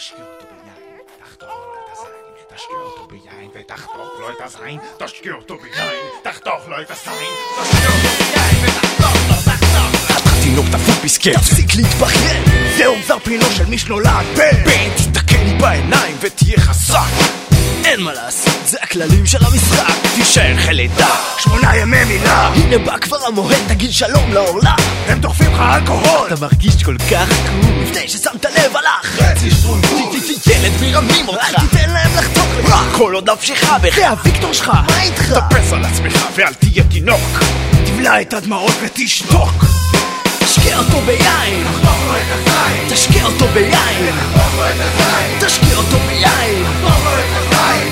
תשקיע אותו ביין, תחתוך לו את הזין, תשקיע אותו ביין ותחתוך לו את הזין, תשקיע אותו ביין, תחתוך לו את הזין, תשקיע אותו ביין ותחתוך לו, תחתוך לו. התינוק תפור פסקי, תפסיק להתבכיין זהו גזר פינו של מי שנולד בן בן, תסתכל לי בעיניים ותהיה חזק. אין מה לעשות, זה הכללים של המשחק. תישאר חלדה. שמונה ימי מילה. הנה בא כבר המוהד, תגיד שלום לעולם. הם דוחפים לך אלכוהול. אתה מרגיש כל כך קול לפני ששמת לב הלך מרמים אותך. אל תיתן להם לחתוך לך כל עוד נפשך בך. זה הוויקטור שלך. מה איתך? תאפס על עצמך ואל תהיה תינוק. תבלע את הדמעות ותשתוק. תשקיע אותו ביין. תשקיע אותו ביין. תשקיע אותו ביין.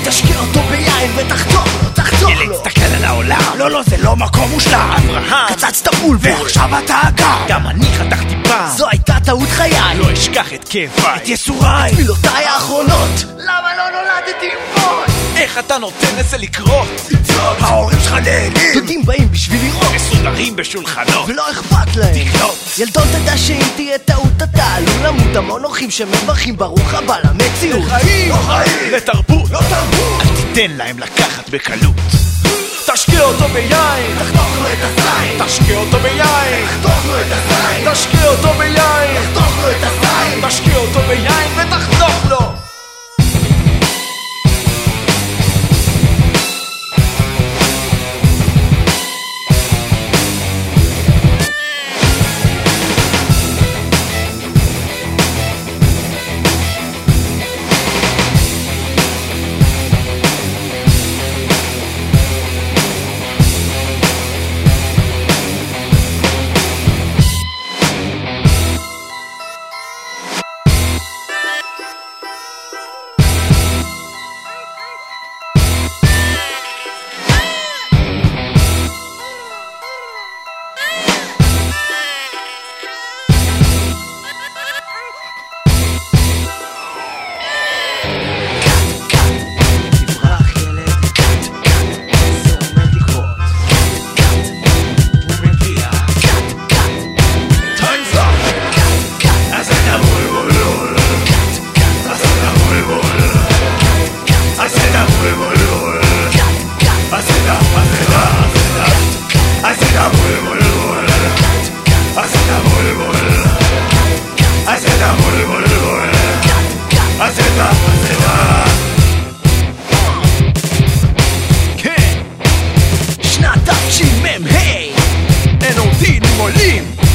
תשקיע אותו ביין ותחתוך לו, תחתוך לו. תסתכל על העולם. לא, לא, זה לא מקום מושלם. אברהם. קצצת בול. ועכשיו אתה אגם גם אני חתכתי פעם, זו הייתה טעות חיי. לא אשכח את כאביי. את יסוריי. תפילותיי האחרונות. למה לא נולדתי עוד? איך אתה נותן לזה לקרות? ההורים שלך נהנים. דודים באים בשביל לראות. מסודרים בשולחנות. ולא אכפת להם. תקלוט. ילדון תדע שאם תהיה טעות אתה עלול למות המון אורחים שמברכים. ברוך הבא למציאות. לחיים, חיים. לתרבות, לא תרבות. אל תיתן להם לקחת בקלות. תשקיע אותו ביין, תחתוך לו את הזין תשקיע אותו ביין, תחתוך Molin.